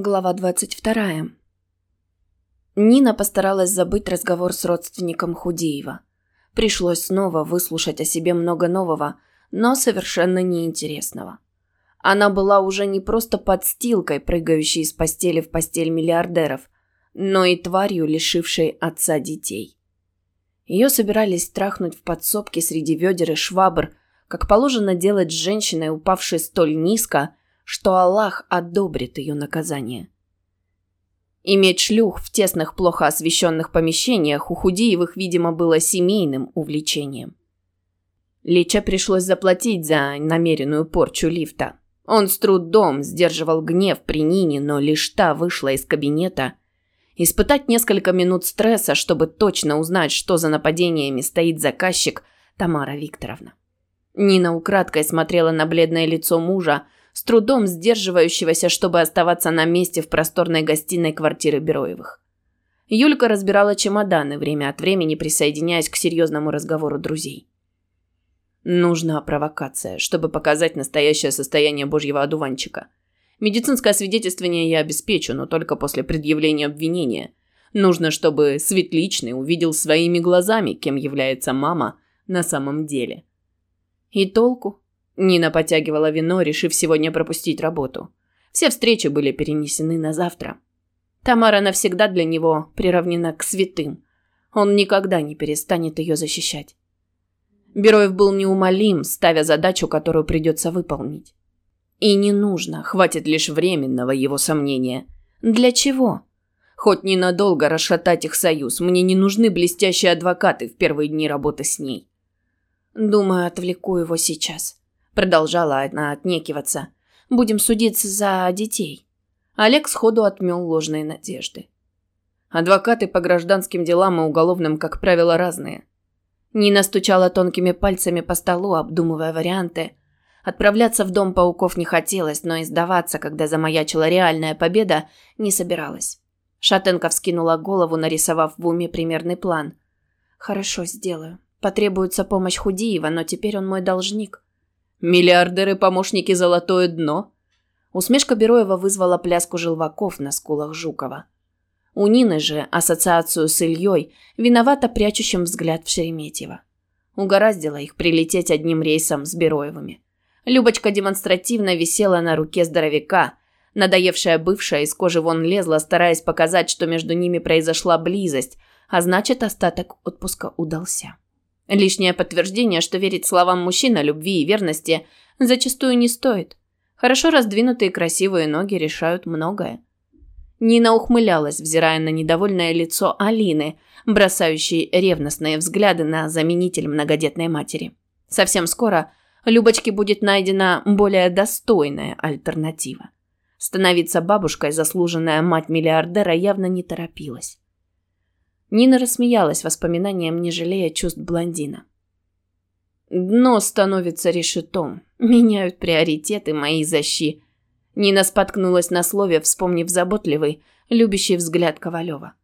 Глава 22. Нина постаралась забыть разговор с родственником Худеева. Пришлось снова выслушать о себе много нового, но совершенно неинтересного. Она была уже не просто подстилкой, прыгающей из постели в постель миллиардеров, но и тварью, лишившей отца детей. Ее собирались трахнуть в подсобке среди ведер и швабр, как положено делать с женщиной, упавшей столь низко, что Аллах одобрит ее наказание. Иметь шлюх в тесных, плохо освещенных помещениях у Худиевых, видимо, было семейным увлечением. Лича пришлось заплатить за намеренную порчу лифта. Он с трудом сдерживал гнев при Нине, но лишь та вышла из кабинета. Испытать несколько минут стресса, чтобы точно узнать, что за нападениями стоит заказчик, Тамара Викторовна. Нина украдкой смотрела на бледное лицо мужа, с трудом сдерживающегося, чтобы оставаться на месте в просторной гостиной квартиры Бероевых. Юлька разбирала чемоданы, время от времени присоединяясь к серьезному разговору друзей. Нужна провокация, чтобы показать настоящее состояние божьего одуванчика. Медицинское свидетельствование я обеспечу, но только после предъявления обвинения. Нужно, чтобы Светличный увидел своими глазами, кем является мама на самом деле. И толку? Нина потягивала вино, решив сегодня пропустить работу. Все встречи были перенесены на завтра. Тамара навсегда для него приравнена к святым. Он никогда не перестанет ее защищать. Бероев был неумолим, ставя задачу, которую придется выполнить. И не нужно, хватит лишь временного его сомнения. Для чего? Хоть ненадолго расшатать их союз, мне не нужны блестящие адвокаты в первые дни работы с ней. Думаю, отвлеку его сейчас. Продолжала она отнекиваться. «Будем судиться за детей». Олег сходу отмел ложные надежды. Адвокаты по гражданским делам и уголовным, как правило, разные. Нина стучала тонкими пальцами по столу, обдумывая варианты. Отправляться в дом пауков не хотелось, но и сдаваться, когда замаячила реальная победа, не собиралась. Шатенко вскинула голову, нарисовав в уме примерный план. «Хорошо, сделаю. Потребуется помощь Худиева, но теперь он мой должник. Миллиардеры-помощники золотое дно. Усмешка Бероева вызвала пляску желваков на скулах Жукова. У Нины же ассоциацию с Ильей, виновато прячущим взгляд в Шереметьево. Угораздило их прилететь одним рейсом с Бероевыми. Любочка демонстративно висела на руке здоровяка. Надоевшая бывшая из кожи вон лезла, стараясь показать, что между ними произошла близость, а значит, остаток отпуска удался. Лишнее подтверждение, что верить словам мужчин о любви и верности зачастую не стоит. Хорошо раздвинутые красивые ноги решают многое. Нина ухмылялась, взирая на недовольное лицо Алины, бросающей ревностные взгляды на заменитель многодетной матери. Совсем скоро Любочке будет найдена более достойная альтернатива. Становиться бабушкой заслуженная мать миллиардера явно не торопилась. Нина рассмеялась воспоминанием, не жалея чувств блондина. Дно становится решетом. Меняют приоритеты мои защи. Нина споткнулась на слове, вспомнив заботливый, любящий взгляд Ковалева.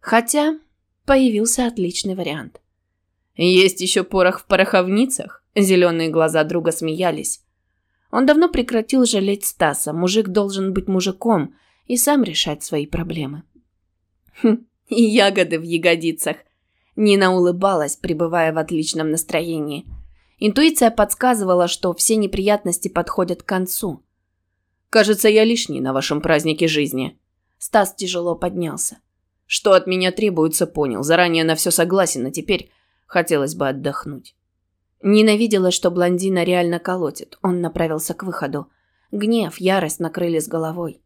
Хотя появился отличный вариант. Есть еще порох в пороховницах? Зеленые глаза друга смеялись. Он давно прекратил жалеть Стаса. Мужик должен быть мужиком и сам решать свои проблемы. Хм, и ягоды в ягодицах. Нина улыбалась, пребывая в отличном настроении. Интуиция подсказывала, что все неприятности подходят к концу. «Кажется, я лишний на вашем празднике жизни». Стас тяжело поднялся. «Что от меня требуется, понял. Заранее на все согласен, а теперь хотелось бы отдохнуть». Нина видела, что блондина реально колотит. Он направился к выходу. Гнев, ярость накрыли с головой.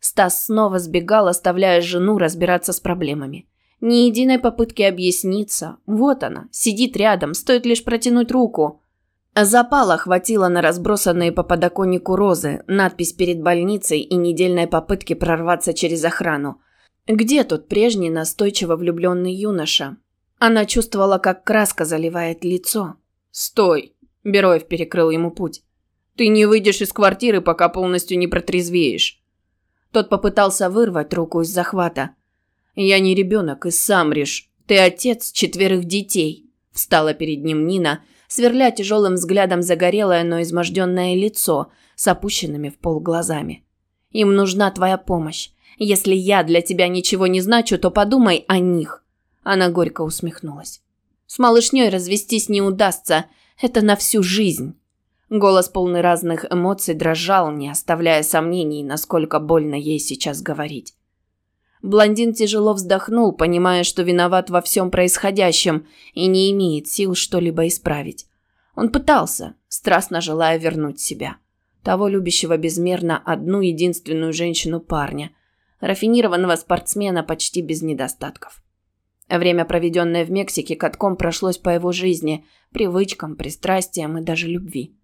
Стас снова сбегал, оставляя жену разбираться с проблемами. Ни единой попытки объясниться. Вот она, сидит рядом, стоит лишь протянуть руку. Запала хватило на разбросанные по подоконнику розы, надпись перед больницей и недельной попытки прорваться через охрану. Где тот прежний настойчиво влюбленный юноша? Она чувствовала, как краска заливает лицо. «Стой!» – Бероев перекрыл ему путь. «Ты не выйдешь из квартиры, пока полностью не протрезвеешь. Тот попытался вырвать руку из захвата. «Я не ребенок, и сам режь. Ты отец четверых детей», – встала перед ним Нина, сверля тяжелым взглядом загорелое, но изможденное лицо с опущенными в пол глазами. Им нужна твоя помощь. Если я для тебя ничего не значу, то подумай о них». Она горько усмехнулась. «С малышней развестись не удастся. Это на всю жизнь». Голос полный разных эмоций дрожал, не оставляя сомнений, насколько больно ей сейчас говорить. Блондин тяжело вздохнул, понимая, что виноват во всем происходящем и не имеет сил что-либо исправить. Он пытался, страстно желая вернуть себя. Того любящего безмерно одну единственную женщину парня. Рафинированного спортсмена почти без недостатков. Время, проведенное в Мексике, катком прошлось по его жизни, привычкам, пристрастиям и даже любви.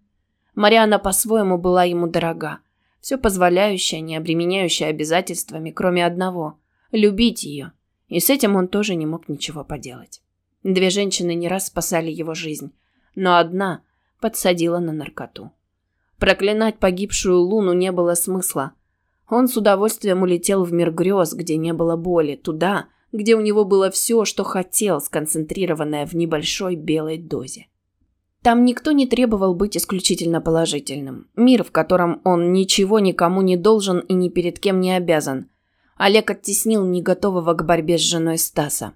Мариана по-своему была ему дорога. Все позволяющая, не обременяющая обязательствами, кроме одного – любить ее. И с этим он тоже не мог ничего поделать. Две женщины не раз спасали его жизнь, но одна подсадила на наркоту. Проклинать погибшую Луну не было смысла. Он с удовольствием улетел в мир грез, где не было боли, туда, где у него было все, что хотел, сконцентрированное в небольшой белой дозе. Там никто не требовал быть исключительно положительным. Мир, в котором он ничего никому не должен и ни перед кем не обязан. Олег оттеснил не готового к борьбе с женой Стаса.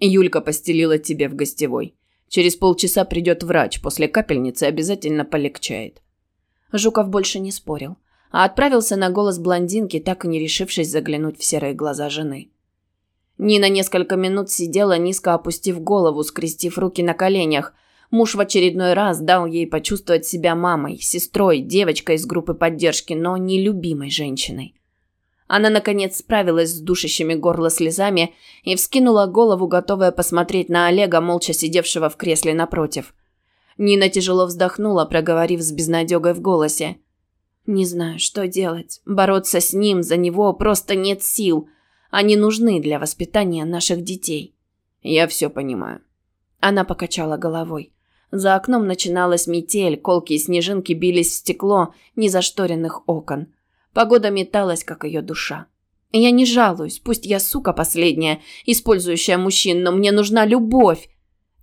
«Юлька постелила тебе в гостевой. Через полчаса придет врач, после капельницы обязательно полегчает». Жуков больше не спорил, а отправился на голос блондинки, так и не решившись заглянуть в серые глаза жены. Нина несколько минут сидела, низко опустив голову, скрестив руки на коленях – Муж в очередной раз дал ей почувствовать себя мамой, сестрой, девочкой из группы поддержки, но не любимой женщиной. Она, наконец, справилась с душащими горло слезами и вскинула голову, готовая посмотреть на Олега, молча сидевшего в кресле напротив. Нина тяжело вздохнула, проговорив с безнадегой в голосе. «Не знаю, что делать. Бороться с ним, за него просто нет сил. Они нужны для воспитания наших детей». «Я все понимаю». Она покачала головой. За окном начиналась метель, колкие снежинки бились в стекло незашторенных окон. Погода металась, как ее душа. Я не жалуюсь, пусть я сука последняя, использующая мужчин, но мне нужна любовь.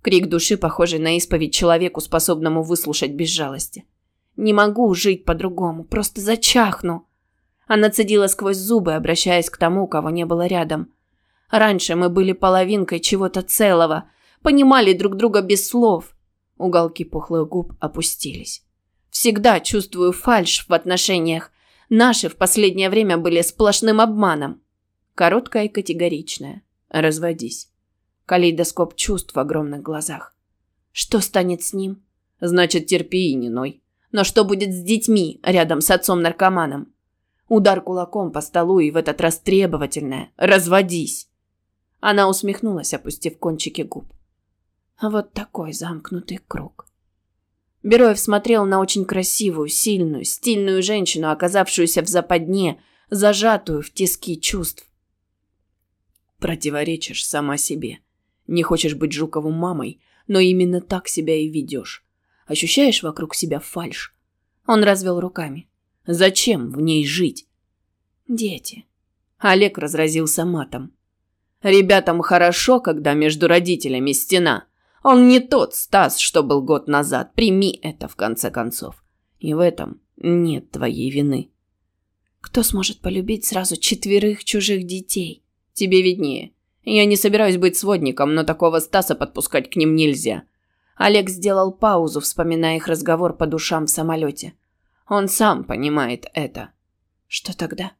Крик души, похожий на исповедь человеку, способному выслушать без жалости. Не могу жить по-другому, просто зачахну. Она цедила сквозь зубы, обращаясь к тому, кого не было рядом. Раньше мы были половинкой чего-то целого, понимали друг друга без слов. Уголки пухлых губ опустились. Всегда чувствую фальшь в отношениях. Наши в последнее время были сплошным обманом. Короткая и категоричная. Разводись. Калейдоскоп чувств в огромных глазах. Что станет с ним? Значит, терпи и. Но что будет с детьми рядом с отцом-наркоманом? Удар кулаком по столу и в этот раз требовательное. Разводись. Она усмехнулась, опустив кончики губ. Вот такой замкнутый круг. Бероев смотрел на очень красивую, сильную, стильную женщину, оказавшуюся в западне, зажатую в тиски чувств. Противоречишь сама себе. Не хочешь быть Жукову мамой, но именно так себя и ведешь. Ощущаешь вокруг себя фальшь? Он развел руками. Зачем в ней жить? Дети. Олег разразился матом. Ребятам хорошо, когда между родителями стена. Он не тот Стас, что был год назад. Прими это в конце концов. И в этом нет твоей вины. Кто сможет полюбить сразу четверых чужих детей? Тебе виднее. Я не собираюсь быть сводником, но такого Стаса подпускать к ним нельзя. Олег сделал паузу, вспоминая их разговор по душам в самолете. Он сам понимает это. Что тогда?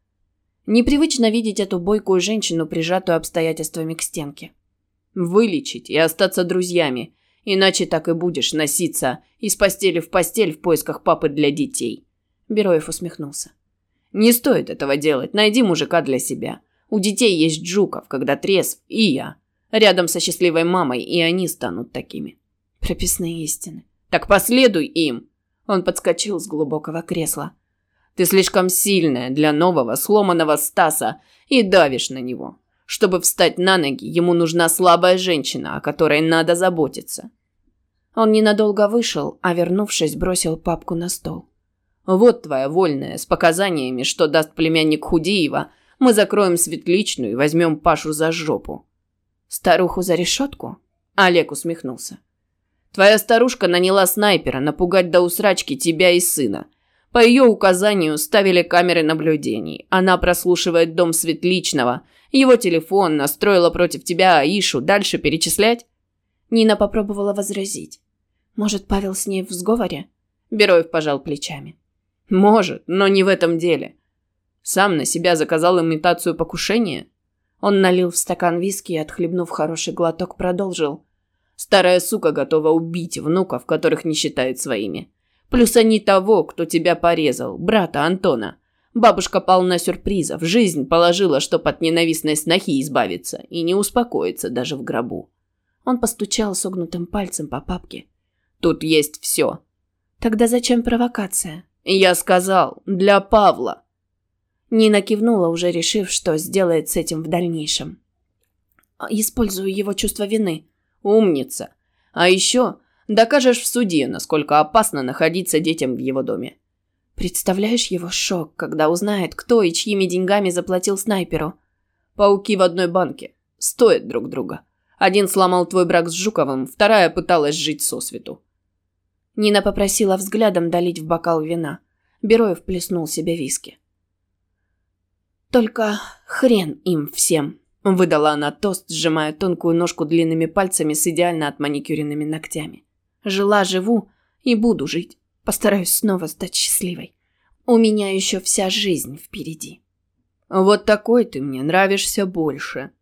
Непривычно видеть эту бойкую женщину, прижатую обстоятельствами к стенке. Вылечить и остаться друзьями. Иначе так и будешь носиться из постели в постель в поисках папы для детей. Бероев усмехнулся. Не стоит этого делать. Найди мужика для себя. У детей есть Джуков, когда трезв, и я. Рядом со счастливой мамой, и они станут такими. Прописные истины. Так последуй им. Он подскочил с глубокого кресла. Ты слишком сильная для нового сломанного Стаса и давишь на него. Чтобы встать на ноги, ему нужна слабая женщина, о которой надо заботиться. Он ненадолго вышел, а вернувшись, бросил папку на стол. Вот твоя вольная, с показаниями, что даст племянник Худиева. Мы закроем светличную и возьмем Пашу за жопу. Старуху за решетку? Олег усмехнулся. Твоя старушка наняла снайпера напугать до усрачки тебя и сына. По ее указанию ставили камеры наблюдений. Она прослушивает дом Светличного. Его телефон настроила против тебя Аишу. Дальше перечислять? Нина попробовала возразить. Может, Павел с ней в сговоре? Бероев пожал плечами. Может, но не в этом деле. Сам на себя заказал имитацию покушения? Он налил в стакан виски и, отхлебнув хороший глоток, продолжил. Старая сука готова убить внуков, которых не считает своими. Плюс они того, кто тебя порезал, брата Антона. Бабушка полна сюрпризов, жизнь положила, чтоб от ненавистной снохи избавиться, и не успокоиться даже в гробу. Он постучал согнутым пальцем по папке. Тут есть все. Тогда зачем провокация? Я сказал, для Павла. Нина кивнула, уже решив, что сделает с этим в дальнейшем. Использую его чувство вины. Умница. А еще докажешь в суде, насколько опасно находиться детям в его доме. Представляешь его шок, когда узнает, кто и чьими деньгами заплатил снайперу? Пауки в одной банке. Стоят друг друга. Один сломал твой брак с Жуковым, вторая пыталась жить сосвету. Нина попросила взглядом долить в бокал вина. Бероев плеснул себе виски. «Только хрен им всем», – выдала она тост, сжимая тонкую ножку длинными пальцами с идеально отманикюренными ногтями. «Жила, живу и буду жить. Постараюсь снова стать счастливой. У меня еще вся жизнь впереди». «Вот такой ты мне нравишься больше»,